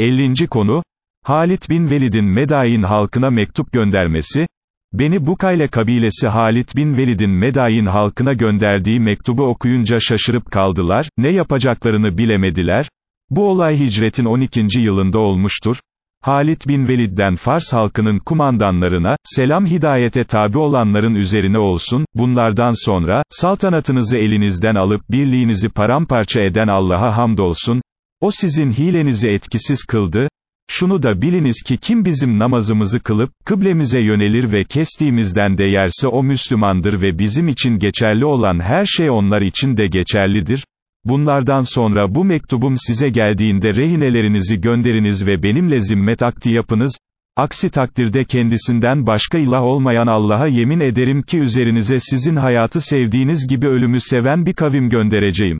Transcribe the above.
50. konu, Halit bin Velid'in Medain halkına mektup göndermesi, Beni Bukayle kabilesi Halit bin Velid'in Medain halkına gönderdiği mektubu okuyunca şaşırıp kaldılar, ne yapacaklarını bilemediler, bu olay hicretin 12. yılında olmuştur, Halit bin Velid'den Fars halkının kumandanlarına, selam hidayete tabi olanların üzerine olsun, bunlardan sonra, saltanatınızı elinizden alıp birliğinizi paramparça eden Allah'a hamdolsun, o sizin hilenizi etkisiz kıldı, şunu da biliniz ki kim bizim namazımızı kılıp, kıblemize yönelir ve kestiğimizden de yerse o Müslümandır ve bizim için geçerli olan her şey onlar için de geçerlidir. Bunlardan sonra bu mektubum size geldiğinde rehinelerinizi gönderiniz ve benimle zimmet akti yapınız, aksi takdirde kendisinden başka ilah olmayan Allah'a yemin ederim ki üzerinize sizin hayatı sevdiğiniz gibi ölümü seven bir kavim göndereceğim.